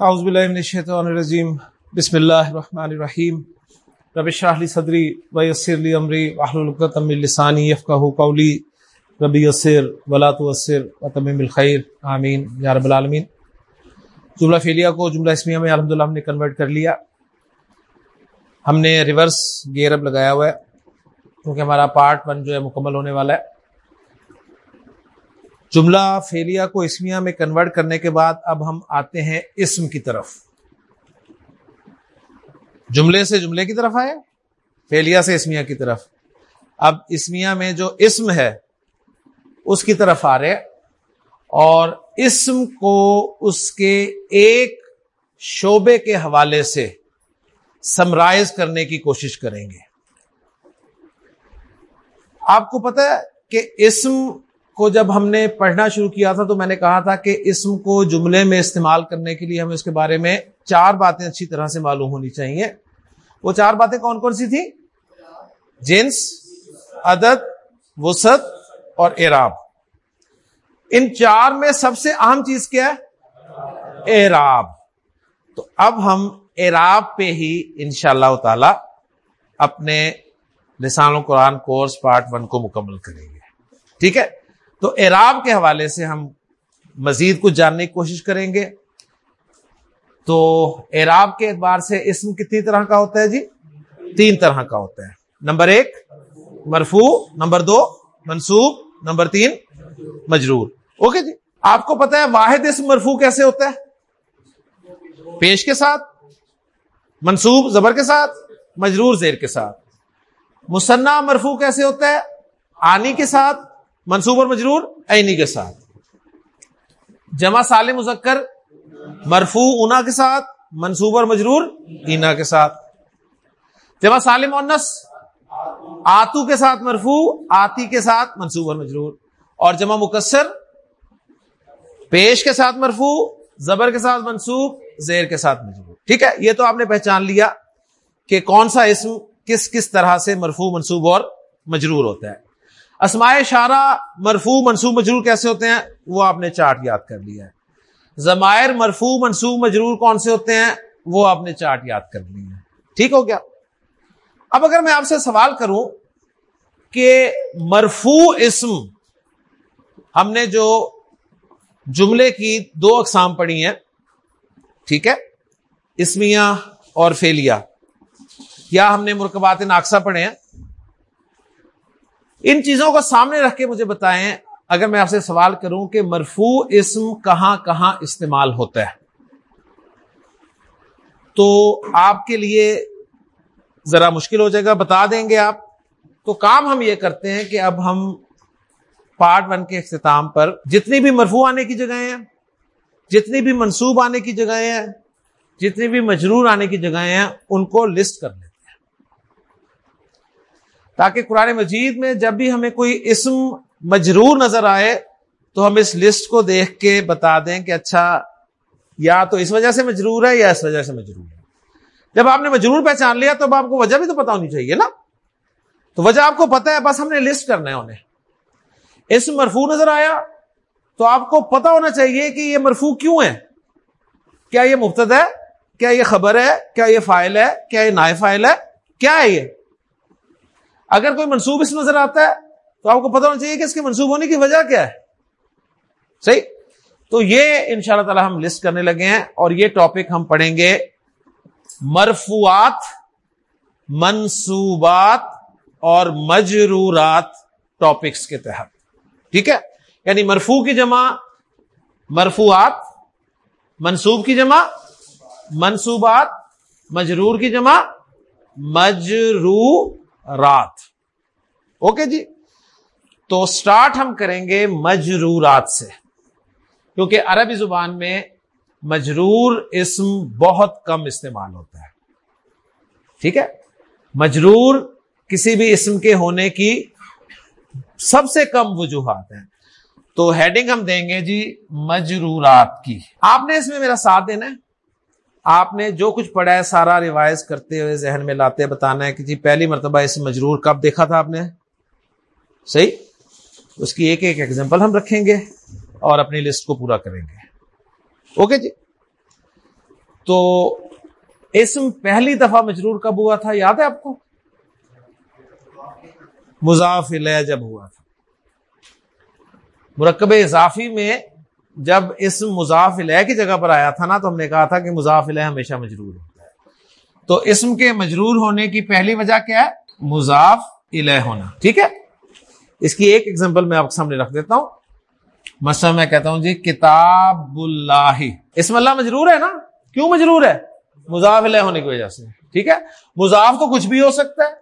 اعوذ باللہ من الشیطان الرجیم، بسم اللہ الرحمن الرحیم۔ رب اشرح لی صدری ویسر لی امری واحلل عقدۃ من لسانی یفقهوا قولی۔ رب یسر ولا تعسر وتمم الخیر۔ آمین۔ یا رب العالمین۔ جملہ فعلیہ کو جملہ اسمیہ میں الحمدللہ ہم نے کنورٹ کر لیا۔ ہم نے ریورس گیئر اب لگایا ہوا ہے، کیونکہ ہمارا پارٹ ون جو ہے مکمل ہونے والا ہے۔ جملہ فیلیا کو اسمیا میں کنورٹ کرنے کے بعد اب ہم آتے ہیں اسم کی طرف۔ جملے سے جملے کی طرف آئے فیلیا سے اسمیا کی طرف۔ اب اسمیا میں جو اسم ہے، اس کی طرف آ رہے اور اسم کو اس کے ایک شعبے کے حوالے سے سمرائز کرنے کی کوشش کریں گے۔ آپ کو پتا ہے کہ اسم کو جب ہم نے پڑھنا شروع کیا تھا تو میں نے کہا تھا کہ اسم کو جملے میں استعمال کرنے کے لیے ہمیں اس کے بارے میں چار باتیں اچھی طرح سے معلوم ہونی چاہیے۔ وہ چار باتیں کون کون سی تھی جنس، عدد وسط اور اعراب۔ ان چار میں سب سے اہم چیز کیا ہے؟ اعراب۔ تو اب ہم اعراب پہ ہی ان شاء اللہ تعالی اپنے لسان القرآن کورس پارٹ ون کو مکمل کریں گے۔ ٹھیک ہے؟ تو اعراب کے حوالے سے ہم مزید کچھ جاننے کی کوشش کریں گے۔ تو اعراب کے اعتبار سے اسم کتنی طرح کا ہوتا ہے جی؟ تین طرح کا ہوتا ہے۔ نمبر ایک مرفو نمبر دو، منصوب، نمبر تین، مجرور۔ اوکے جی آپ کو پتا ہے واحد اسم مرفو کیسے ہوتا ہے؟ پیش کے ساتھ، منصوب زبر کے ساتھ، مجرور زیر کے ساتھ۔ مصنع مرفو کیسے ہوتا ہے؟ آنی کے ساتھ منصوب اور مجرور عینی کے ساتھ۔ جمع سالم مذکر مرفو اونا کے ساتھ، منصوب اور مجرور اینا کے ساتھ۔ جمع سالم اونس آتو کے ساتھ مرفو آتی کے ساتھ منصوب اور مجرور۔ اور جمع مکسر پیش کے ساتھ مرفو زبر کے ساتھ منصوب، زیر کے ساتھ مجرور۔ ٹھیک ہے، یہ تو آپ نے پہچان لیا کہ کون سا اسم کس کس طرح سے مرفو منصوب اور مجرور ہوتا ہے۔ اسماء اشارہ مرفو منصوب مجرور کیسے ہوتے ہیں؟ وہ آپ نے چارٹ یاد کر لیا ہے۔ زمائر مرفو منصوب مجرور کون سے ہوتے ہیں؟ وہ آپ نے چارٹ یاد کر لی ہے۔ ٹھیک ہو گیا۔ اب اگر میں آپ سے سوال کروں کہ مرفو اسم ہم نے جو جملے کی دو اقسام پڑھی ہیں، ٹھیک ہے؟ اسمیا اور فیلیا یا ہم نے مرکبات ناقصہ پڑھے ہیں۔ ان چیزوں کو سامنے رکھ کے مجھے بتائیں، اگر میں آپ سے سوال کروں کہ مرفو اسم کہاں کہاں استعمال ہوتا ہے؟ تو آپ کے لیے ذرا مشکل ہو جائے گا، بتا دیں گے آپ۔ تو کام ہم یہ کرتے ہیں کہ اب ہم پارٹ ون کے اختتام پر جتنی بھی مرفو آنے کی جگہیں ہیں، جتنی بھی منصوب آنے کی جگہیں ہیں، جتنی بھی مجرور آنے کی جگہیں ہیں، ان کو لسٹ کر لیتے ہیں تاکہ قرآن مجید میں جب بھی ہمیں کوئی اسم مجرور نظر آئے تو ہم اس لسٹ کو دیکھ کے بتا دیں کہ اچھا یا تو اس وجہ سے مجرور ہے یا اس وجہ سے مجرور ہے۔ جب آپ نے مجرور پہچان لیا تو اب آپ کو وجہ بھی تو پتا ہونی چاہیے نا۔ تو وجہ آپ کو پتا ہے، بس ہم نے لسٹ کرنا ہے انہیں۔ اسم مرفو نظر آیا تو آپ کو پتا ہونا چاہیے کہ یہ مرفو کیوں ہے۔ کیا یہ مفت ہے؟ کیا یہ خبر ہے؟ کیا یہ فائل ہے؟ کیا یہ نائ فائل ہے؟ کیا ہے یہ؟ اگر کوئی منصوب اس نظر آتا ہے، تو آپ کو پتا ہونا چاہیے کہ اس کے منصوب ہونے کی وجہ کیا ہے۔ صحیح؟ تو یہ ان شاء اللہ تعالی ہم لسٹ کرنے لگے ہیں اور یہ ٹاپک ہم پڑھیں گے۔ مرفوعات، منصوبات اور مجرورات ٹاپکس کے تحت۔ ٹھیک ہے؟ یعنی مرفو کی جمع، مرفوعات، منصوب کی جمع، منصوبات، مجرور کی جمع مجرورات اوکے جی؟ تو سٹارٹ ہم کریں گے مجرورات سے۔ کیونکہ عربی زبان میں مجرور اسم بہت کم استعمال ہوتا ہے۔ ٹھیک ہے؟ مجرور کسی بھی اسم کے ہونے کی سب سے کم وجوہات ہیں۔ تو ہیڈنگ ہم دیں گے جی مجرورات کی۔ آپ نے اس میں میرا ساتھ دینا ہے؟ آپ نے جو کچھ پڑھا ہے، سارا ریوائز کرتے ہوئے ذہن میں لاتے بتانا ہے کہ جی پہلی مرتبہ اس مجرور کب دیکھا تھا آپ نے؟ صحیح؟ اس کی ایک ایک ایگزامپل ہم رکھیں گے اور اپنی لسٹ کو پورا کریں گے۔ اوکے جی؟ تو اسم پہلی دفعہ مجرور کب ہوا تھا؟ یاد ہے آپ کو؟ مضاف علیہ جب ہوا تھا۔ مرکب اضافی میں جب اس مضاف علیہ کی جگہ پر آیا تھا نا تو ہم نے کہا تھا کہ مضاف علیہ ہمیشہ مجرور ہوتا ہے۔ تو اسم کے مجرور ہونے کی پہلی وجہ کیا ہے؟ مضاف علیہ ہونا، ٹھیک ہے؟ اس کی ایک ایگزامپل میں آپ کے سامنے رکھ دیتا ہوں۔ مثلا میں کہتا ہوں جی کتاب اللہ۔ اسم اللہ مجرور ہے نا؟ کیوں مجرور ہے؟ مضاف علیہ ہونے کی وجہ سے، ٹھیک ہے؟ مضاف تو کچھ بھی ہو سکتا ہے،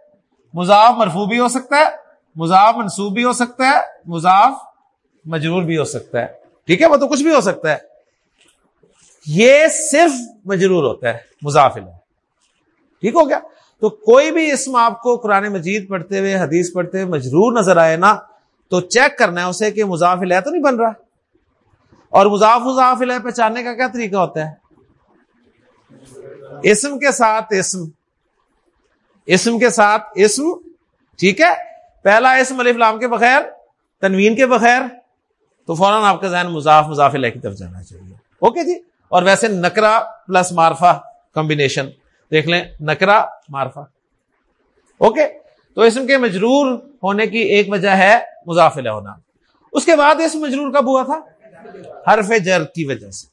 مضاف مرفو بھی ہو سکتا ہے، مضاف منصوب بھی ہو سکتا ہے، مضاف مجرور بھی ہو سکتا ہے۔ ٹھیک ہے؟ وہ تو کچھ بھی ہو سکتا ہے۔ یہ صرف مجرور ہوتا ہے، مضاف علیہ ٹھیک ہو گیا؟ تو کوئی بھی اسم آپ کو قرآن مجید پڑھتے ہوئے، حدیث پڑھتے ہوئے مجرور نظر آئے نا، تو چیک کرنا ہے اسے کہ مضاف علیہ تو نہیں بن رہا۔ اور مضاف مضاف علیہ پہچاننے کا کیا طریقہ ہوتا ہے؟ اسم کے ساتھ اسم۔ اسم کے ساتھ اسم، ٹھیک ہے؟ پہلا اسم علیہ السلام کے بغیر، تنوین کے بغیر تو فوراً آپ کا ذہن مضاف مضاف علیہ کی طرف جانا چاہیے۔ اوکے جی؟ اور ویسے نکرا پلس مارفا کمبینیشن دیکھ لیں نکرا مارفا اوکے؟ تو اسم کے مجرور ہونے کی ایک وجہ ہے مضافلہ ہونا۔ اس کے بعد اسم مجرور کب ہوا تھا؟ حرف جر کی وجہ سے۔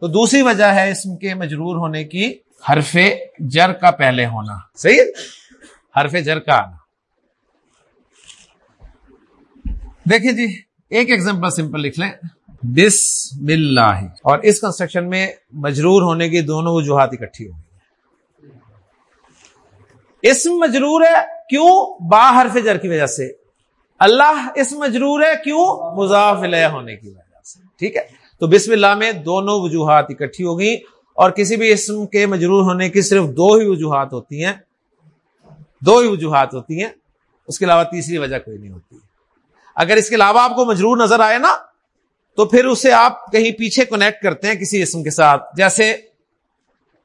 تو دوسری وجہ ہے اسم کے مجرور ہونے کی حرف جر کا پہلے ہونا۔ صحیح حرف جر کا آنا۔ دیکھیں جی ایک ایگزامپل سمپل لکھ لیں۔ بسم اللہ اور اس کنسٹرکشن میں مجرور ہونے کی دونوں وجوہات اکٹھی ہو گئی اسم مجرور ہے کیوں؟ با حرف جر کی وجہ سے۔ اللہ اسم مجرور ہے کیوں؟ مضاف علیہ ہونے کی وجہ سے۔ ٹھیک ہے؟ تو بسم اللہ میں دونوں وجوہات اکٹھی ہو گئی۔ اور کسی بھی اسم کے مجرور ہونے کی صرف دو ہی وجوہات ہوتی ہیں۔ دو ہی وجوہات ہوتی ہیں۔ اس کے علاوہ تیسری وجہ کوئی نہیں ہوتی۔ اگر اس کے علاوہ آپ کو مجرور نظر آئے نا، تو پھر اسے آپ کہیں پیچھے کنیکٹ کرتے ہیں کسی اسم کے ساتھ۔ جیسے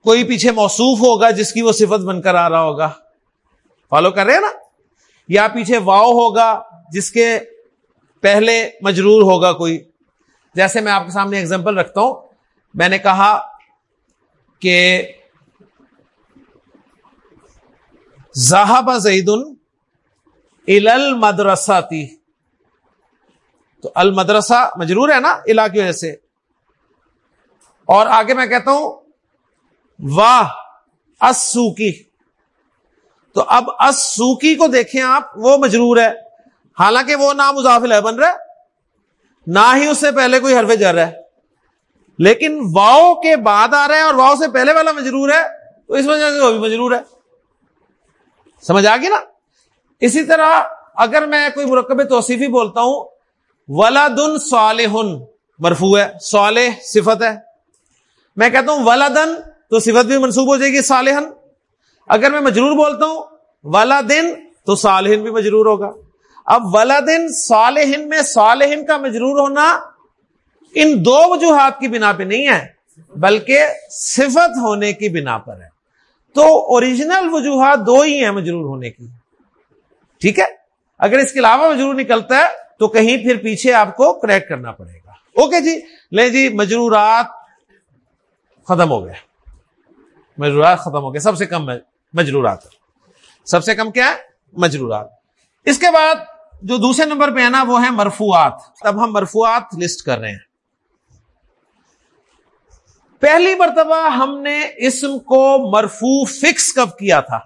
کوئی پیچھے موصوف ہوگا جس کی وہ صفت بن کر آ رہا ہوگا۔ فالو کر رہے ہیں نا؟ یا پیچھے واؤ ہوگا جس کے پہلے مجرور ہوگا کوئی۔ جیسے میں آپ کے سامنے اگزامپل رکھتا ہوں۔ میں نے کہا کہ زہاب زید المدرسہ تھی تو المدرسہ مجرور ہے نا الا کی وجہ سے۔ اور آگے میں کہتا ہوں، واہ اسو کی تو اب اسوکی کو دیکھیں آپ، وہ مجرور ہے۔ حالانکہ وہ نام مضافل ہے، بن رہا نہ ہی اس سے پہلے کوئی حرف جر ہے۔ لیکن واؤ کے بعد آ رہا ہے اور واؤ سے پہلے والا مجرور ہے، تو اس وجہ سے وہ بھی مجرور ہے۔ سمجھ آ گئی نا؟ اسی طرح اگر میں کوئی مرکب توصیفی بولتا ہوں ولادن صالح مرفو ہے، صالح صفت ہے۔ میں کہتا ہوں ولادن تو صفت بھی منسوب ہو جائے گی صالحن۔ اگر میں مجرور بولتا ہوں والا دن تو صالحن بھی مجرور ہوگا۔ اب والا دن صالحن میں صالحن کا مجرور ہونا ان دو وجوہات کی بنا پہ نہیں ہے، بلکہ صفت ہونے کی بنا پر ہے۔ تو اوریجنل وجوہات دو ہی ہیں مجرور ہونے کی۔ ٹھیک ہے؟ اگر اس کے علاوہ مجرور نکلتا ہے تو کہیں پھر پیچھے آپ کو کریکٹ کرنا پڑے گا۔ اوکے جی؟ لیں جی مجرورات ختم ہو گئے۔ مجرورات ختم ہو گئے۔ سب سے کم مجرورات۔ سب سے کم کیا ہے؟ مجرورات۔ اس کے بعد جو دوسرے نمبر پہ ہے نا، وہ ہے مرفوعات۔ اب ہم مرفوعات لسٹ کر رہے ہیں۔ پہلی مرتبہ ہم نے اسم کو مرفو فکس کب کیا تھا؟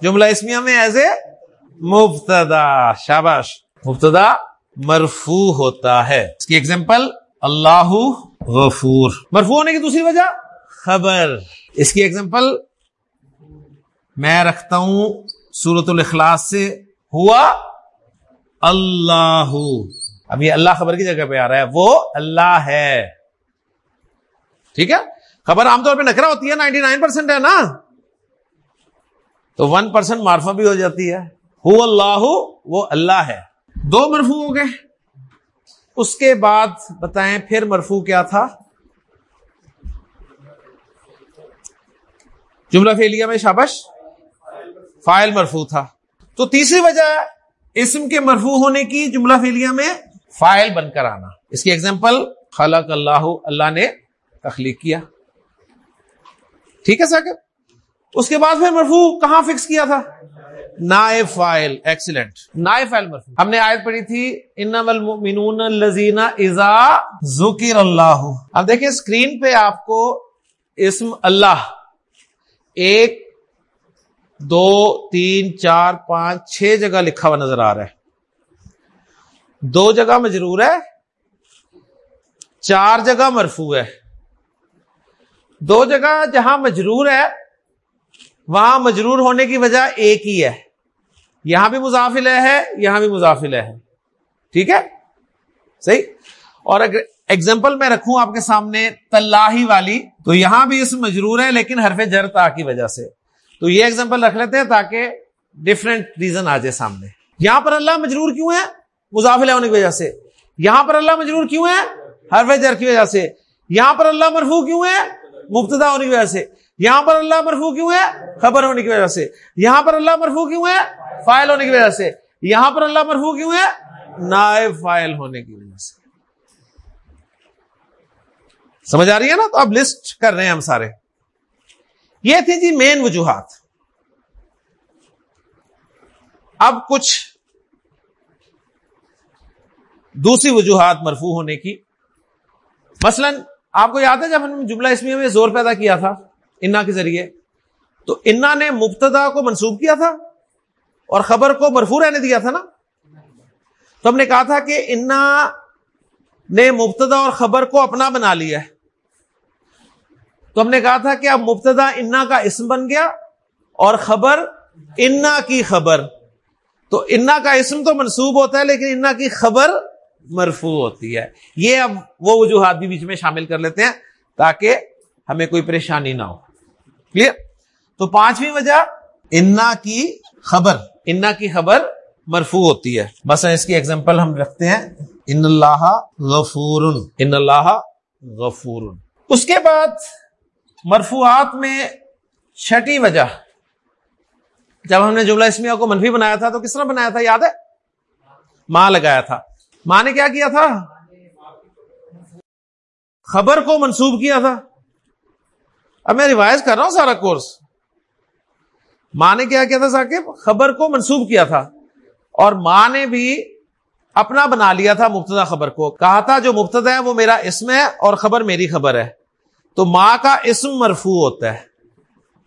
جملہ اسمیہ میں ایز اے مبتدا شاباش. مبتدا مرفو ہوتا ہے۔ اس کی ایگزامپل اللہ غفور۔ مرفو ہونے کی دوسری وجہ خبر۔ اس کی ایگزامپل میں رکھتا ہوں سورت الاخلاص سے ہوا اللہ۔ اب یہ اللہ خبر کی جگہ پہ آ رہا ہے وہ اللہ ہے۔ ٹھیک ہے؟ خبر عام طور پہ نکرا ہوتی ہے نائنٹی نائن پرسینٹ ہے نا۔ تو ون پرسینٹ مارفا بھی ہو جاتی ہے۔ ہو اللہ، وہ اللہ ہے۔ دو مرفو ہو گئے اس کے بعد بتائیں پھر مرفو کیا تھا۔ جملہ فیلیا میں شابش۔ فائل مرفو تھا۔ تو تیسری وجہ اسم کے مرفو ہونے کی جملہ فیلیا میں فائل بن کر آنا۔ اس کی ایگزامپل خلق اللہ اللہ نے تخلیق کیا۔ ٹھیک ہے ساکب اس کے بعد پھر مرفو کہاں فکس کیا تھا؟ نائب فائل ایکسیلنٹ نائب فائل مرفو ہم نے آیت پڑھی تھی ان الزین ازا ذکر اللہ. اب دیکھیں اسکرین پہ آپ کو اسم اللہ. ایک، دو، تین، چار، پانچ، چھ جگہ لکھا ہوا نظر آ رہا ہے. دو جگہ مجرور ہے، چار جگہ مرفو ہے. دو جگہ جہاں مجرور ہے، وہاں مجرور ہونے کی وجہ ایک ہی ہے. یہاں بھی مضافل ہے، یہاں بھی مضافل ہے۔ ٹھیک ہے؟ صحیح؟ اور اگر ایگزامپل میں رکھوں آپ کے سامنے تلاہی والی، تو یہاں بھی اس مجرور ہے لیکن حرف جرتا کی وجہ سے۔ تو یہ ایگزامپل رکھ لیتے ہیں تاکہ ڈفرینٹ ریزن آ جائے سامنے۔ یہاں پر اللہ مجرور کیوں ہے مضافل ہونے کی وجہ سے۔ یہاں پر اللہ مجرور کیوں ہے حرف جر کی وجہ سے۔ یہاں پر اللہ مرفو کیوں ہے مبتدا ہونے کی وجہ سے۔ یہاں پر اللہ مرفو کیوں ہے؟ خبر ہونے کی وجہ سے۔ یہاں پر اللہ مرفو کیوں ہے؟ فائل ہونے کی وجہ سے۔ یہاں پر اللہ مرفو کیوں ہے؟ نائب فائل ہونے کی وجہ سے۔ سمجھ آ رہی ہے نا؟ تو اب لسٹ کر رہے ہیں ہم سارے۔ یہ تھی جی مین وجوہات۔ اب کچھ دوسری وجوہات مرفو ہونے کی۔ مثلا آپ کو یاد ہے جب ہم نے جملہ اسمیہ میں زور پیدا کیا تھا؟ انا کے ذریعے۔ تو انا نے مبتدا کو منسوب کیا تھا اور خبر کو مرفو رہنے دیا تھا نا؟ تو ہم نے کہا تھا کہ انا نے مبتدا اور خبر کو اپنا بنا لیا ہے۔ تو ہم نے کہا تھا کہ اب مبتدا انا کا اسم بن گیا اور خبر انا کی خبر۔ تو انا کا اسم تو منسوب ہوتا ہے لیکن انا کی خبر مرفو ہوتی ہے۔ یہ اب وہ وجوہات بھی بیچ میں شامل کر لیتے ہیں تاکہ ہمیں کوئی پریشانی نہ ہو۔ کلیئر تو پانچویں وجہ انا کی خبر، انا کی خبر مرفو ہوتی ہے۔ بس اس کی ایگزامپل ہم رکھتے ہیں۔ ان اللہ غفور۔ ان اللہ غفور۔ اس کے بعد مرفوعات میں چھٹی وجہ۔ جب ہم نے جملہ اسمیہ کو منفی بنایا تھا تو کس طرح بنایا تھا؟ یاد ہے؟ ماں لگایا تھا۔ ماں نے کیا کیا تھا؟ خبر کو منسوب کیا تھا۔ اب میں ریوائز کر رہا ہوں سارا کورس۔ ماں نے کیا کیا تھا ثاقب؟ خبر کو منسوب کیا تھا۔ اور ماں نے بھی اپنا بنا لیا تھا مبتدا خبر کو۔ کہا تھا جو مبتدا ہے وہ میرا اسم ہے اور خبر میری خبر ہے۔ تو ماں کا اسم مرفو ہوتا ہے۔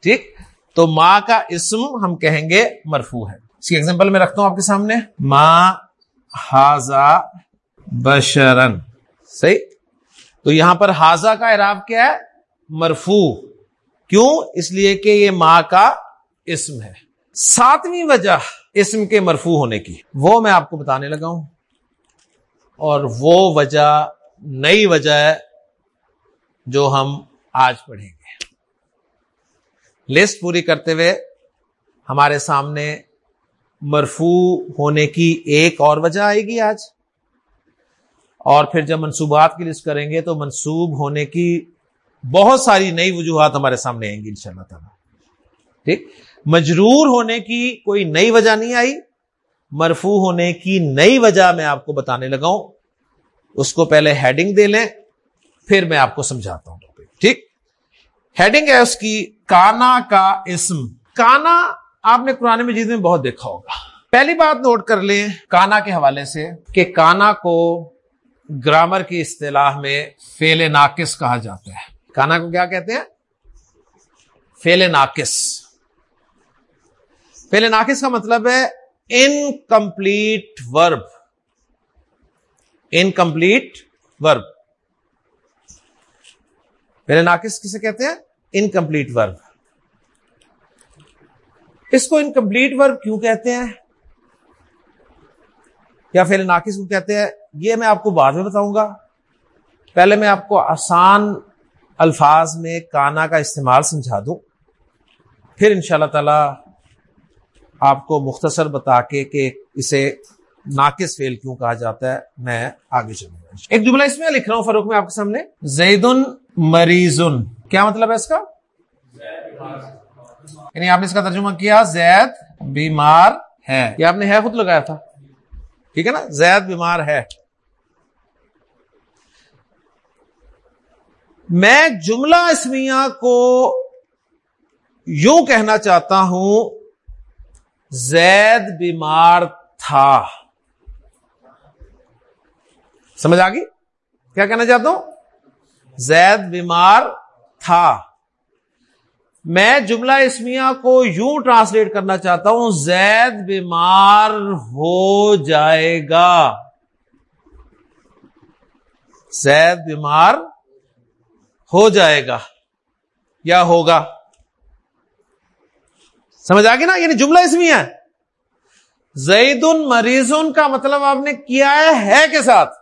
ٹھیک؟ تو ماں کا اسم ہم کہیں گے مرفو ہے۔ اس کی ایگزامپل میں رکھتا ہوں آپ کے سامنے۔ ماں ہاضا بشرن۔ صحیح؟ تو یہاں پر ہاضا کا اعراب کیا ہے؟ مرفو کیوں؟ اس لیے کہ یہ ماں کا اسم ہے۔ ساتویں وجہ اسم کے مرفو ہونے کی۔ وہ میں آپ کو بتانے لگا ہوں۔ اور وہ وجہ نئی وجہ ہے جو ہم آج پڑھیں گے۔ لسٹ پوری کرتے ہوئے ہمارے سامنے مرفو ہونے کی ایک اور وجہ آئے گی آج۔ اور پھر جب منصوبات کی لسٹ کریں گے تو منسوب ہونے کی بہت ساری نئی وجوہات ہمارے سامنے آئیں گی ان شاء اللہ تعالی۔ ٹھیک؟ مجرور ہونے کی کوئی نئی وجہ نہیں آئی مرفو ہونے کی نئی وجہ میں آپ کو بتانے لگا ہوں۔ اس کو پہلے ہیڈنگ دے لیں، پھر میں آپ کو سمجھاتا ہوں ٹھیک؟ ہیڈنگ ہے اس کی کانا کا اسم۔ کانا آپ نے قرآن مجید میں بہت دیکھا ہوگا۔ پہلی بات نوٹ کر لیں کانا کے حوالے سے کہ کانا کو گرامر کی اصطلاح میں فیل ناقص کہا جاتا ہے۔ کانا کو کیا کہتے ہیں؟ فیل ناقص فیل ناقص کا مطلب ہے انکمپلیٹ ورب انکمپلیٹ ورب میرے ناقص کسے کہتے ہیں؟ انکمپلیٹ ورب اس کو انکمپلیٹ ورب کیوں کہتے ہیں؟ یا پھر ناقص کو کہتے ہیں؟ یہ میں آپ کو بعد میں بتاؤں گا. پہلے میں آپ کو آسان الفاظ میں کانا کا استعمال سمجھا دوں۔ پھر ان شاء اللہ تعالی آپ کو مختصر بتا کے کہ اسے ناقص فیل کیوں کہا جاتا ہے، میں آگے چلوں گا۔ ایک جملہ اس میں لکھ رہا ہوں فروخ میں آپ کے سامنے۔ زید مریضن۔ کیا مطلب ہے اس کا؟ یعنی آپ نے اس کا ترجمہ کیا، زید بیمار ہے۔ یہ آپ نے ہے خود لگایا تھا۔ ٹھیک ہے نا؟ زید بیمار ہے۔ میں جملہ اسمیہ کو یوں کہنا چاہتا ہوں، زید بیمار تھا۔ سمجھ آ گئی؟ کیا کہنا چاہتا ہوں؟ زید بیمار تھا۔ میں جملہ اسمیا کو یوں ٹرانسلیٹ کرنا چاہتا ہوں، زید بیمار ہو جائے گا۔ زید بیمار ہو جائے گا یا ہوگا۔ سمجھ آ گئی نا؟ یعنی جملہ اسمیا ہے۔ زید مریضن کا مطلب آپ نے کیا ہے؟ کے ساتھ۔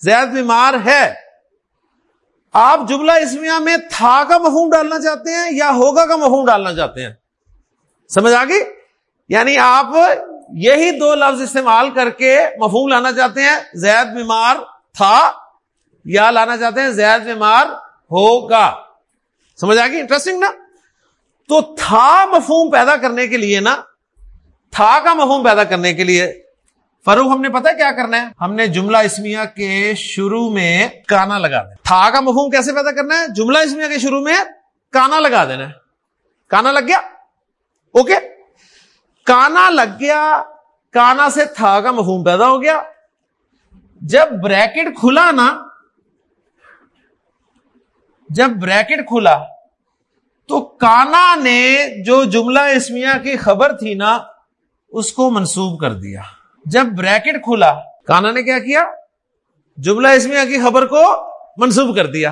زید بیمار ہے۔ آپ جملہ اسمیا میں تھا کا مفہوم ڈالنا چاہتے ہیں یا ہوگا کا مفہوم ڈالنا چاہتے ہیں؟ سمجھ آ گئی؟ یعنی آپ یہی دو لفظ استعمال کر کے مفہوم لانا چاہتے ہیں۔ زید بیمار تھا یا لانا چاہتے ہیں زید بیمار ہوگا۔ سمجھ آ گئی؟ انٹرسٹنگ نا؟ تو تھا مفہوم پیدا کرنے کے لیے نا، تھا کا مفہوم پیدا کرنے کے لیے فروغ ہم نے پتا کیا کرنا ہے؟ ہم نے جملہ اسمیا کے شروع میں کانا لگا دینا۔ تھا کا مفہوم کیسے پیدا کرنا ہے؟ جملہ اسمیا کے شروع میں کانا لگا دینا ہے۔ کانا لگ گیا؟ اوکے کانا لگ گیا، کانا سے تھا کا مفہوم پیدا ہو گیا۔ جب بریکٹ کھلا نا جب بریکٹ کھلا تو کانا نے جو جملہ اسمیا کی خبر تھی نا، اس کو منسوب کر دیا۔ جب بریکٹ کھلا، کانا نے کیا کیا؟ جملہ اسمیا کی خبر کو منسوب کر دیا۔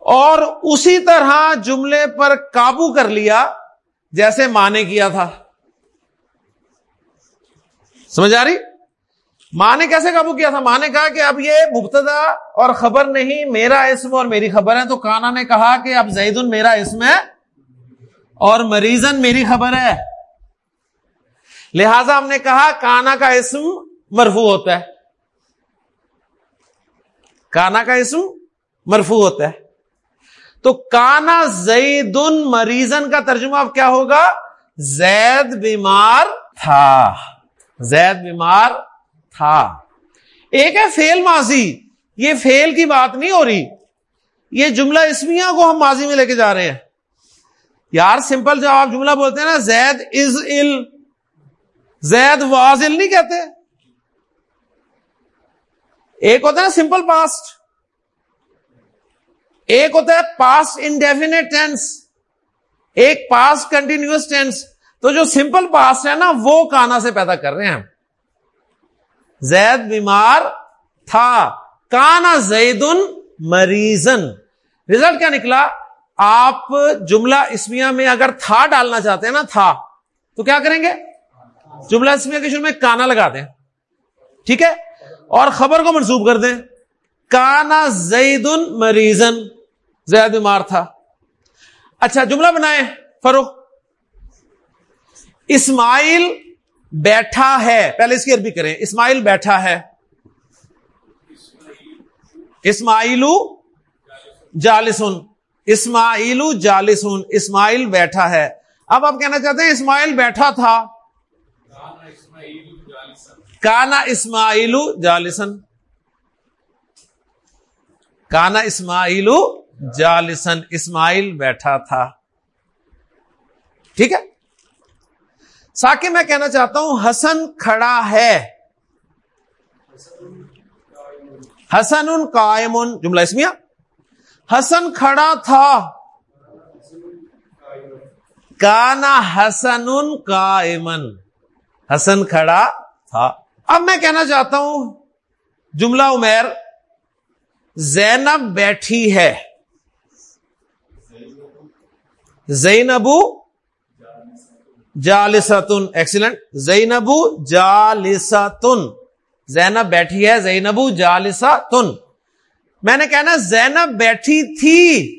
اور اسی طرح جملے پر قابو کر لیا، جیسے ماں نے کیا تھا۔ سمجھ آ رہی؟ ماں نے کیسے قابو کیا تھا؟ ماں نے کہا کہ اب یہ مبتدا اور خبر نہیں، میرا اسم اور میری خبر ہے تو کانا نے کہا کہ اب زید میرا اسم ہے اور مریضن میری خبر ہے۔ لہذا ہم نے کہا کانا کا اسم مرفو ہوتا ہے۔ کانا کا اسم مرفو ہوتا ہے۔ تو کانا زید مریضن کا ترجمہ اب کیا ہوگا؟ زید بیمار تھا۔ زید بیمار تھا۔ ایک ہے فیل ماضی۔ یہ فیل کی بات نہیں ہو رہی۔ یہ جملہ اسمیا کو ہم ماضی میں لے کے جا رہے ہیں۔ یار، سمپل جب آپ جملہ بولتے ہیں نا، زید از ال۔ زید واضل نہیں کہتے۔ ایک ہوتا ہے نا سمپل پاسٹ۔ ایک ہوتا ہے پاسٹ انڈیفینٹ ٹینس۔ ایک پاسٹ کنٹینیوس ٹینس۔ تو جو سمپل پاسٹ ہے نا، وہ کانا سے پیدا کر رہے ہیں زید بیمار تھا۔ کانا زید مریضن۔ رزلٹ کیا نکلا؟ آپ جملہ اسمیا میں اگر تھا ڈالنا چاہتے ہیں نا، تھا، تو کیا کریں گے؟ جملہ اسمیا کے شروع میں کانا لگا دیں۔ ٹھیک ہے؟ اور خبر کو منسوب کر دیں۔ کانا زید مریضن۔ زید بیمار تھا۔ اچھا جملہ بنائے فروخ۔ اسماعیل بیٹھا ہے۔ پہلے اس کی عربی کریں۔ اسماعیل بیٹھا ہے۔ اسماعیلو جالسن۔ اسماعیلو جالسن۔ اسماعیل بیٹھا ہے۔ اب آپ کہنا چاہتے ہیں اسماعیل بیٹھا تھا۔ کانا اسماعیلو جالسن۔ کانا اسماعیلو جالسن۔ اسماعیل بیٹھا تھا۔ ٹھیک ہے؟ ساکہ میں کہنا چاہتا ہوں، حسن کھڑا ہے۔ حسن ان قائم جملہ اسمیا حسن کھڑا تھا۔ کانا حسن ان قائمن۔ حسن کھڑا تھا۔ اب میں کہنا چاہتا ہوں، جملہ عمیر، زینب بیٹھی ہے۔ زینبو جالستن ایکسیلنٹ زینبو جالستن زینب بیٹھی ہے، زینبو جالستن میں نے کہنا زینب بیٹھی تھی۔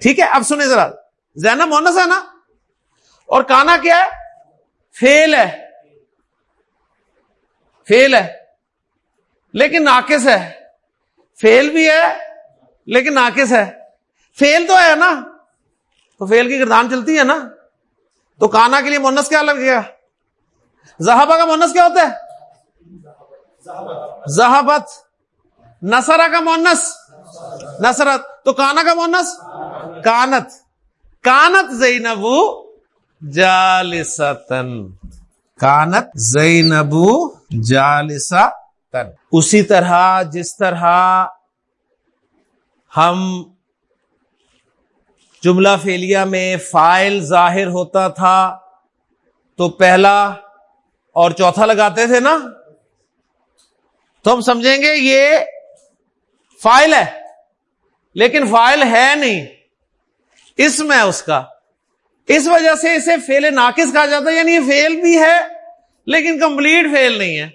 ٹھیک ہے، اب سنیں ذرا۔ زینب مونس ہے نا؟ اور کانا کیا ہے؟ فیل ہے۔ فیل ہے۔ لیکن ناقص ہے۔ فیل بھی ہے، لیکن ناقص ہے۔ فیل تو ہے نا؟ تو فیل کی گردان چلتی ہے نا؟ تو کانا کے لیے مونس کیا لگ گیا؟ زہابا کا مونس کیا ہوتا ہے؟ زہابت نسرا کا مونس۔ نسرت تو کانا کا مونس؟ کانت۔ کانت زینبو جالستن کانت زینبو جالسا تن اسی طرح جس طرح ہم جملہ فیلیا میں فائل ظاہر ہوتا تھا تو پہلا اور چوتھا لگاتے تھے نا؟ تو ہم سمجھیں گے یہ فائل ہے، لیکن فائل ہے نہیں۔ اسم ہے اس کا۔ اس وجہ سے اسے فیل ناقص کہا جاتا ہے یعنی یہ فیل بھی ہے لیکن کمپلیٹ فیل نہیں ہے۔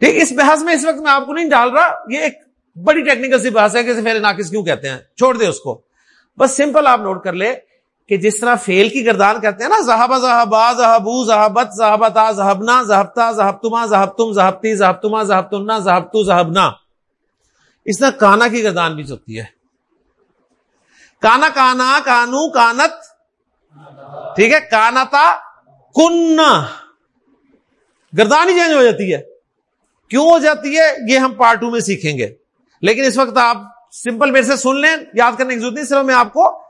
ٹھیک، اس بحث میں اس وقت میں آپ کو نہیں ڈال رہا، یہ ایک بڑی ٹیکنیکل سی بحث ہے کہ اسے فیل ناقص کیوں کہتے ہیں۔ چھوڑ دے اس کو۔ بس سمپل آپ نوٹ کر لے کہ جس طرح فیل کی گردان کرتے ہیں نا زہبا زہبا زہبو زہبت زہبتا زہبنا زہبتا زہبتما زہبتم زہبتی زہبتما زہبتنا زہبتو زہبنا اس طرح کانا کی گردان بھی چکتی ہے۔ کانا کانا کانو کانت۔ ٹھیک ہے، کانتا کن گردان ہی چینج ہو جاتی ہے۔ کیوں ہو جاتی ہے؟ یہ ہم پارٹ ٹو میں سیکھیں گے۔ لیکن اس وقت آپ سمپل میرے سے سن لیں، یاد کرنے کی ضرورت نہیں، صرف میں آپ کو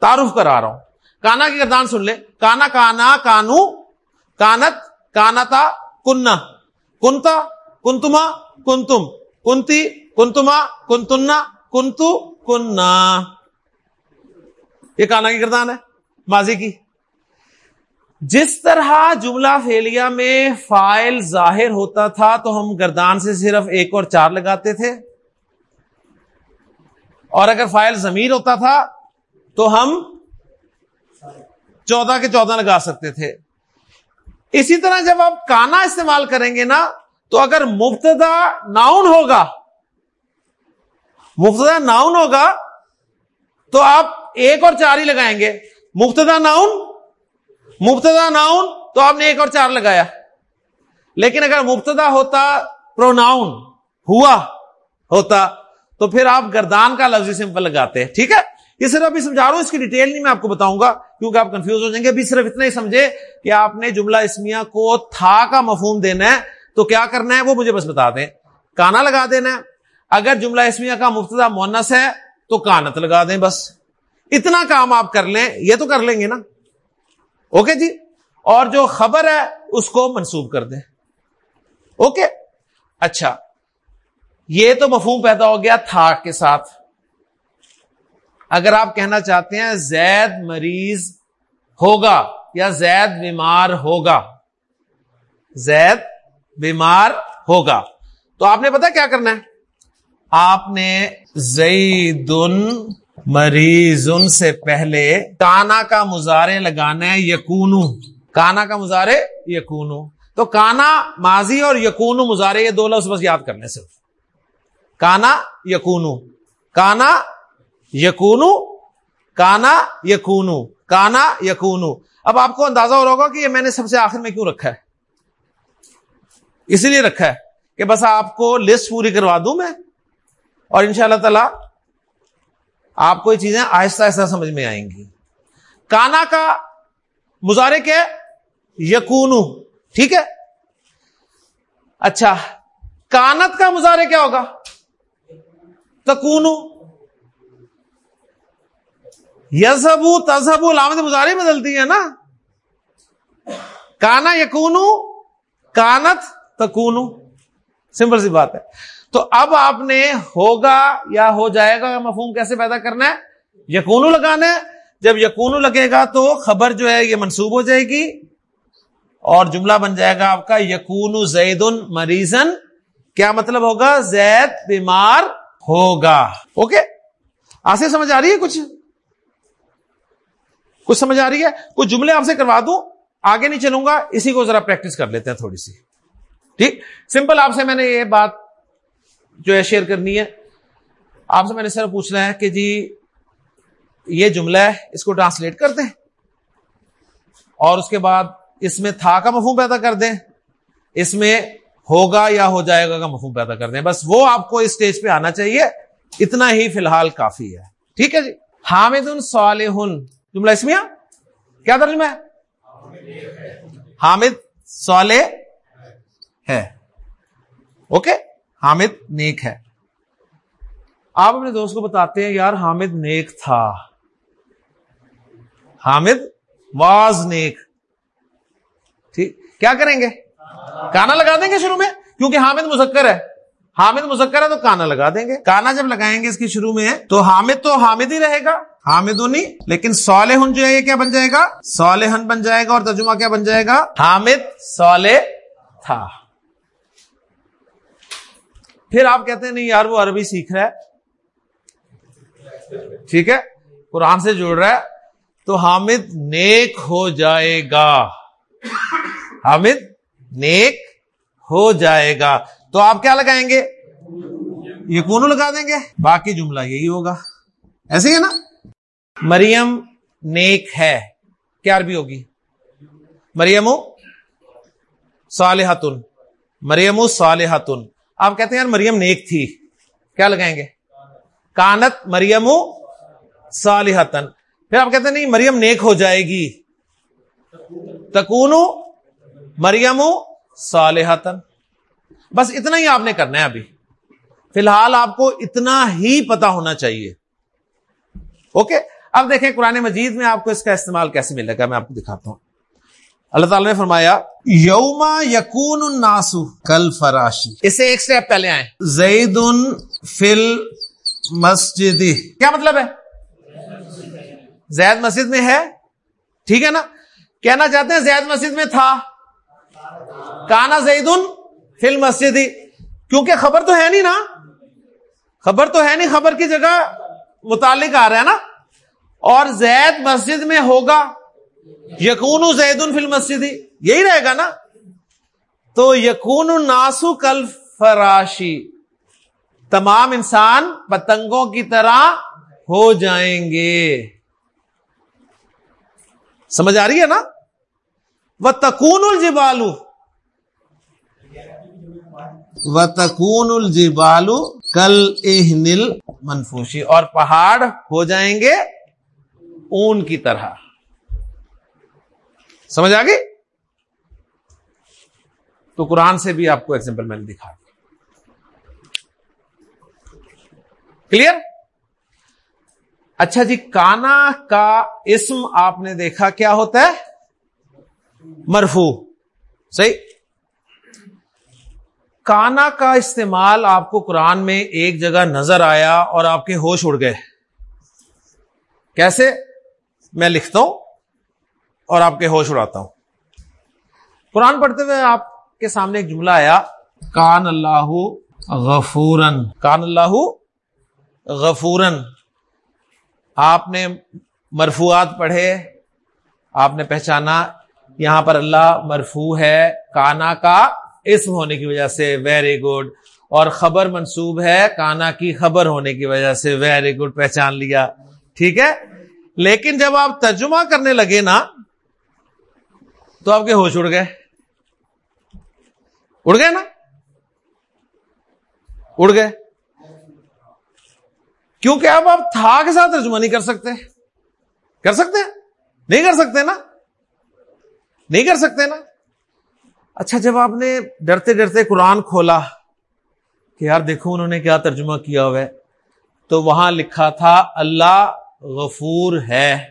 تعارف کرا رہا ہوں۔ کانا کی گردان سن لیں۔ کانا کانا کانو، کانت، کانتا کننا کنتا، کنتما، کنتم۔ کنتی، کنتما، کنتنا، کنتو کننا یہ کانا کی گردان ہے، ماضی کی۔ جس طرح جملہ فیلیا میں فائل ظاہر ہوتا تھا تو ہم گردان سے صرف ایک اور چار لگاتے تھے۔ اور اگر فائل ضمیر ہوتا تھا تو ہم چودہ کے چودہ لگا سکتے تھے۔ اسی طرح جب آپ کانا استعمال کریں گے نا، تو اگر مفتدا ناؤن ہوگا مفتدا ناؤن ہوگا، تو آپ ایک اور چار ہی لگائیں گے۔ مفتدا ناؤن مفتدا ناؤن، تو آپ نے ایک اور چار لگایا۔ لیکن اگر مفتدا ہوتا، پروناؤن ہوا ہوتا تو پھر آپ گردان کا لفظ سمپل لگاتے ہیں، ٹھیک ہے؟ یہ صرف ابھی سمجھا رہا ہوں، اس کی ڈیٹیل نہیں میں آپ کو بتاؤں گا، کیونکہ آپ کنفیوز ہو جائیں گے۔ ابھی صرف اتنا ہی سمجھے کہ آپ نے جملہ اسمیا کو تھا کا مفہوم دینا ہے، تو کیا کرنا ہے؟ وہ مجھے بس بتا دیں۔ کانا لگا دینا ہے۔ اگر جملہ اسمیا کا مفتدا مونس ہے، تو کانت لگا دیں بس۔ اتنا کام آپ کر لیں، یہ تو کر لیں گے نا۔ اوکے جی؟ اور جو خبر ہے، اس کو منسوب کر دیں۔ اوکے؟ اچھا۔ یہ تو مفہوم پیدا ہو گیا تھا کے ساتھ۔ اگر آپ کہنا چاہتے ہیں زید مریض ہوگا یا زید بیمار ہوگا۔ زید بیمار ہوگا۔ تو آپ نے پتا کیا کرنا ہے؟ آپ نے زیدن مریض ان سے پہلے کانا کا مظاہرے لگانا ہے یقون کانا کا مظاہرے یقون تو کانا ماضی اور یقون مظاہرے یہ دو لفظ بس یاد کرنے صرف۔ کانا یقون کانا یقون کانا یقون کانا یقون اب آپ کو اندازہ ہو رہا ہوگا کہ یہ میں نے سب سے آخر میں کیوں رکھا ہے؟ اسی لیے رکھا ہے کہ بس آپ کو لسٹ پوری کروا دوں میں اور ان شاء اللہ تعالی آپ کو یہ چیزیں آہستہ آہستہ سمجھ میں آئیں گی۔ کانا کا مظاہرے کیا یقون ٹھیک ہے؟ اچھا کانت کا مظاہرے کیا ہوگا؟ تکون یزبو تذہب علامت مظاہرے بدلتی ہے نا؟ کانا یقون کانت تکون سمپل سی بات ہے۔ تو اب آپ نے ہوگا یا ہو جائے گا مفہوم کیسے پیدا کرنا ہے؟ یقون لگانا ہے۔ جب یقون لگے گا تو خبر جو ہے یہ منسوب ہو جائے گی۔ اور جملہ بن جائے گا آپ کا یقون زید مریضن۔ کیا مطلب ہوگا؟ زید بیمار ہوگا۔ اوکے آسے سمجھ آ رہی ہے کچھ؟ کچھ سمجھ آ رہی ہے؟ کچھ جملے آپ سے کروا دوں، آگے نہیں چلوں گا، اسی کو ذرا پریکٹس کر لیتے ہیں تھوڑی سی۔ ٹھیک؟ سمپل آپ سے میں نے یہ بات جو ہے شیئر کرنی ہے۔ آپ سے میں نے سر پوچھنا ہے کہ جی یہ جملہ ہے، اس کو ٹرانسلیٹ کر دیں۔ اور اس کے بعد اس میں تھا کا مفہوم پیدا کر دیں۔ اس میں ہوگا یا ہو جائے گا کا مفہوم پیدا کر دیں۔ بس وہ آپ کو اسٹیج پہ آنا چاہیے۔ اتنا ہی فی الحال کافی ہے۔ ٹھیک ہے جی؟ حامد صالح، جملہ اسمیا کیا ترجمہ ہے؟ حامد صالح ہے۔ اوکے؟ حامد نیک ہے۔ آپ اپنے دوست کو بتاتے ہیں، یار حامد نیک تھا۔ حامد واز نیک۔ ٹھیک؟ کیا کریں گے؟ کانا لگا دیں گے شروع میں؟ کیونکہ حامد مذکر ہے۔ حامد مذکر ہے تو کانا لگا دیں گے۔ کانا جب لگائیں گے اس کی شروع میں، تو حامد تو حامد ہی رہے گا۔ حامد لیکن سولہن جو ہے یہ کیا بن جائے گا؟ سولہن بن جائے گا اور ترجمہ کیا بن جائے گا؟ حامد سولے تھا۔ پھر آپ کہتے ہیں، نہیں یار، وہ عربی سیکھ رہا ہے۔ ٹھیک ہے؟ قرآن سے جڑ رہا ہے۔ تو حامد نیک ہو جائے گا۔ حامد نیک ہو جائے گا۔ تو آپ کیا لگائیں گے؟ یہ کون لگا دیں گے؟ باقی جملہ یہی ہوگا۔ ایسے ہی ہے نا؟ مریم نیک ہے۔ کیا عربی ہوگی؟ مریم صالحتن۔ مریم صالحتن۔ آپ کہتے ہیں یار مریم نیک تھی۔ کیا لگائیں گے؟ کانت مریم صالحتن۔ پھر آپ کہتے ہیں نہیں، مریم نیک ہو جائے گی۔ تکون مریم صالحتن بس اتنا ہی آپ نے کرنا ہے ابھی۔ فی الحال آپ کو اتنا ہی پتا ہونا چاہیے۔ اوکے؟ اب دیکھیں قرآن مجید میں آپ کو اس کا استعمال کیسے ملے گا میں آپ کو دکھاتا ہوں۔ اللہ تعالی نے فرمایا یوما یقون الناسو کل فراشی اسے ایک سٹیپ پہلے آئے زید فل مسجد کیا مطلب ہے؟ زید مسجد میں ہے۔ ٹھیک ہے نا؟ کہنا چاہتے ہیں زید مسجد میں تھا۔ کانا زید فل مسجد کیونکہ خبر تو ہے نہیں نا؟ خبر تو ہے نہیں، خبر کی جگہ متعلق آ رہا ہے نا؟ اور زید مسجد میں ہوگا یقون زید فل مسجد یہی رہے گا نا؟ تو یقون ناسو کل فراشی. تمام انسان پتنگوں کی طرح ہو جائیں گے۔ سمجھ آ رہی ہے نا؟ وہ تکون الجبالو و تکون الجبالو کل اہنل منفوشی اور پہاڑ ہو جائیں گے اون کی طرح۔ سمجھ آ گئی تو قرآن سے بھی آپ کو ایگزامپل میں نے دکھا کلیئر اچھا جی کانا کا اسم آپ نے دیکھا کیا ہوتا ہے؟ مرفو صحیح؟ کانا کا استعمال آپ کو قرآن میں ایک جگہ نظر آیا اور آپ کے ہوش اڑ گئے۔ کیسے؟ میں لکھتا ہوں اور آپ کے ہوش اڑاتا ہوں۔ قرآن پڑھتے ہوئے آپ کے سامنے ایک جملہ آیا، کان اللہ غفورن۔ کان اللہ غفورن۔ آپ نے مرفوعات پڑھے، آپ نے پہچانا، یہاں پر اللہ مرفو ہے، کانا کا اسم ہونے کی وجہ سے ویری گڈ اور خبر منسوب ہے کانا کی خبر ہونے کی وجہ سے ویری گڈ پہچان لیا. ٹھیک ہے؟ لیکن جب آپ ترجمہ کرنے لگے نا، تو آپ کے ہوش اڑ گئے. اڑ گئے نا؟ اڑ گئے. کیونکہ اب آپ تھا کے ساتھ ترجمہ نہیں کر سکتے. کر سکتے نہیں کر سکتے نا؟ نہیں کر سکتے نا؟ اچھا جب آپ نے ڈرتے ڈرتے قرآن کھولا کہ یار دیکھو انہوں نے کیا ترجمہ کیا ہوا ہے، تو وہاں لکھا تھا، اللہ غفور ہے۔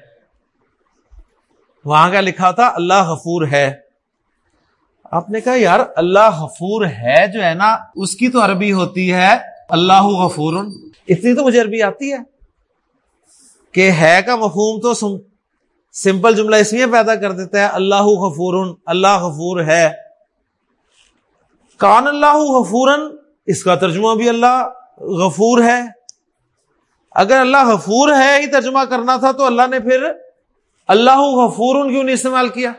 وہاں کیا لکھا تھا؟ اللہ غفور ہے۔ آپ نے کہا، یار، اللہ غفور ہے جو ہے نا، اس کی تو عربی ہوتی ہے، اللہ غفور اتنی تو مجھے عربی آتی ہے کہ ہے کا مفہوم تو سمپل جملہ اس لیے پیدا کر دیتا ہے، اللہ غفور اللہ غفور ہے۔ کان اللہ غفورن اس کا ترجمہ بھی اللہ غفور ہے۔ اگر اللہ غفور ہے، ہی ترجمہ کرنا تھا تو اللہ نے پھر اللہ غفور کیوں نہیں استعمال کیا؟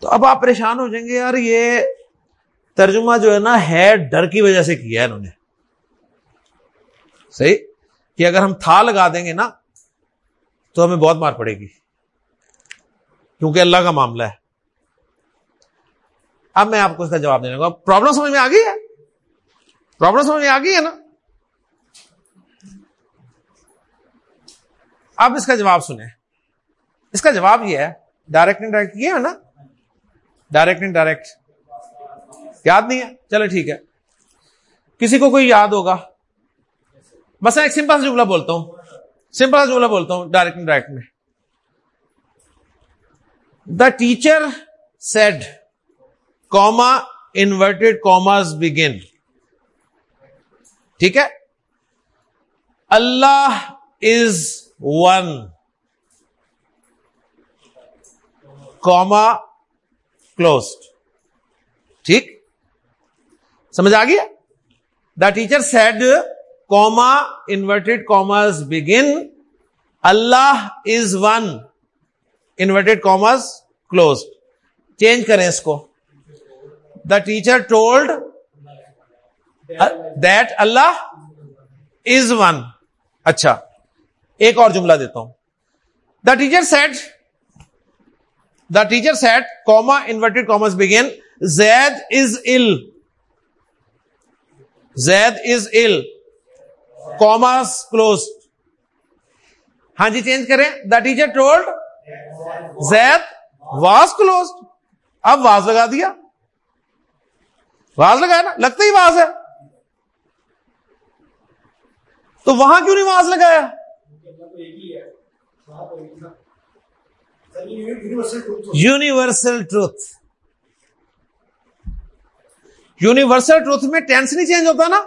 تو اب آپ پریشان ہو جائیں گے، یار یہ ترجمہ جو ہے نا، ہے ڈر کی وجہ سے کیا ہے انہوں نے۔ صحیح؟ کہ اگر ہم تھا لگا دیں گے نا، تو ہمیں بہت مار پڑے گی۔ کیونکہ اللہ کا معاملہ ہے۔ اب میں آپ کو اس کا جواب دینے گا پرابلم سمجھ میں آ گئی ہے؟ پرابلم سمجھ میں آ گئی ہے نا؟ اب اس کا جواب سنیں۔ اس کا جواب یہ ہے ڈائریکٹ ڈائریکٹ کیا ہے نا؟ ڈائریکٹ ڈائریکٹ یاد نہیں ہے؟ چلو ٹھیک ہے۔ کسی کو کوئی یاد ہوگا؟ بس میں ایک سمپل جملہ بولتا ہوں۔ سمپل جملہ بولتا ہوں ڈائریکٹ ڈائریکٹ میں۔ The teacher said comma inverted commas begin ٹھیک ہے؟ اللہ از ون کوما کلوزڈ ٹھیک؟ سمجھ آ گیا؟ The teacher said comma inverted commas begin Allah is one inverted commas close change کریں اس کو. The teacher told that Allah is one اچھا ایک اور جملہ دیتا ہوں the teacher said the teacher said comma inverted commas begin Zaid is ill Zaid is ال کامرس کلوز ہاں جی چینج کریں the teacher told Zaid was close اب واز لگا دیا واز لگایا نا؟ لگتا ہی واز ہے۔ تو وہاں کیوں نہیں واز لگایا؟ یونیورسل ٹروتھ یونیورسل ٹروتھ میں ٹینس نہیں چینج ہوتا نا؟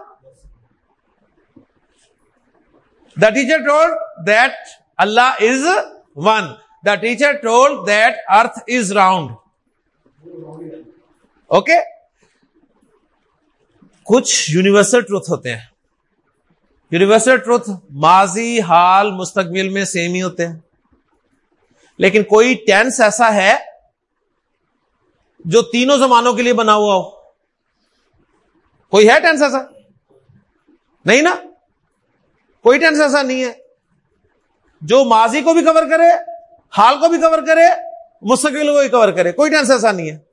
The teacher told that Allah is one the teacher told that earth is round okay کچھ یونیورسل ٹروتھ ہوتے ہیں۔ یونیورسل ٹروتھ ماضی، حال، مستقبل میں سیم ہی ہوتے ہیں۔ لیکن کوئی ٹینس ایسا ہے جو تینوں زمانوں کے لیے بنا ہوا ہو۔ کوئی ہے ٹینس ایسا؟ نہیں نا؟ کوئی ٹینس ایسا نہیں ہے۔ جو ماضی کو بھی کور کرے، حال کو بھی کور کرے، مستقبل کو بھی کور کرے، کوئی ٹینس ایسا نہیں ہے۔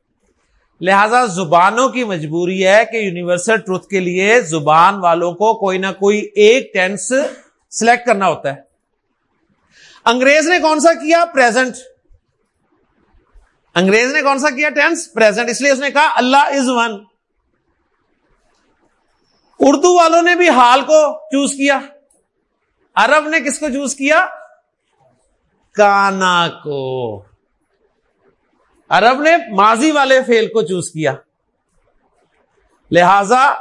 لہذا زبانوں کی مجبوری ہے کہ یونیورسل ٹروتھ کے لیے زبان والوں کو کوئی نہ کوئی ایک ٹینس سلیکٹ کرنا ہوتا ہے۔ انگریز نے کون سا کیا؟ پریزنٹ انگریز نے کون سا کیا ٹینس؟ پریزنٹ اس لیے اس نے کہا اللہ از ون اردو والوں نے بھی حال کو چوز کیا۔ عرب نے کس کو چوز کیا؟ کانا کو۔ عرب نے ماضی والے فیل کو چوز کیا۔ لہذا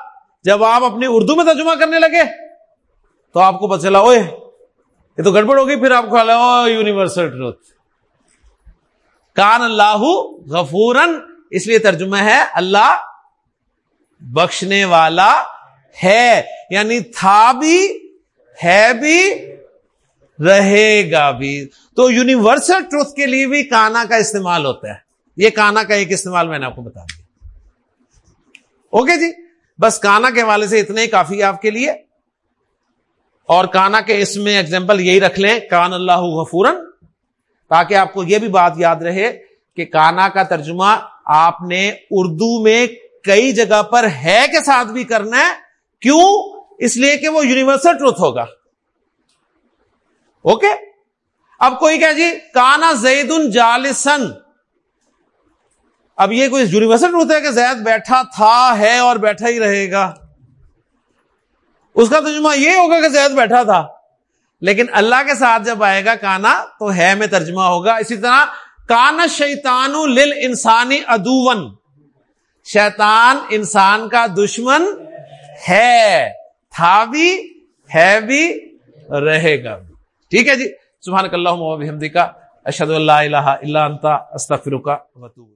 جب آپ اپنی اردو میں ترجمہ کرنے لگے تو آپ کو پتا چلا اوے یہ تو گڑبڑ ہوگی پھر آپ کو یونیورسل ٹروتھ۔ کان اللہ غفورن، اس لیے ترجمہ ہے، اللہ بخشنے والا ہے یعنی تھا بھی، ہے بھی، رہے گا بھی۔ تو یونیورسل ٹروتھ کے لیے بھی کانا کا استعمال ہوتا ہے۔ یہ کانا کا ایک استعمال میں نے آپ کو بتا دیا۔ اوکے جی؟ بس کانا کے حوالے سے اتنے ہی کافی آپ کے لیے۔ اور کانا کے اس میں ایگزامپل یہی رکھ لیں، کان اللہ غفورن تاکہ آپ کو یہ بھی بات یاد رہے کہ کانا کا ترجمہ آپ نے اردو میں کئی جگہ پر ہے کے ساتھ بھی کرنا ہے۔ کیوں؟ اس لیے کہ وہ یونیورسل ٹروتھ ہوگا۔ اوکے؟ اب کوئی کہ جی کانا زید جالسن اب یہ کوئی یونیورسل ٹروتھ ہے کہ زید بیٹھا تھا ہے اور بیٹھا ہی رہے گا؟ اس کا ترجمہ یہ ہوگا کہ زید بیٹھا تھا۔ لیکن اللہ کے ساتھ جب آئے گا کانا تو ہے میں ترجمہ ہوگا۔ اسی طرح کانا شیتان لل انسانی ادوون شیطان انسان کا دشمن ہے۔ تھا بھی، ہے بھی، رہے گا۔ ٹھیک ہے جی؟ سبحان اللہ کا اشد اللہ الہ الا انت، استغفرک واتوب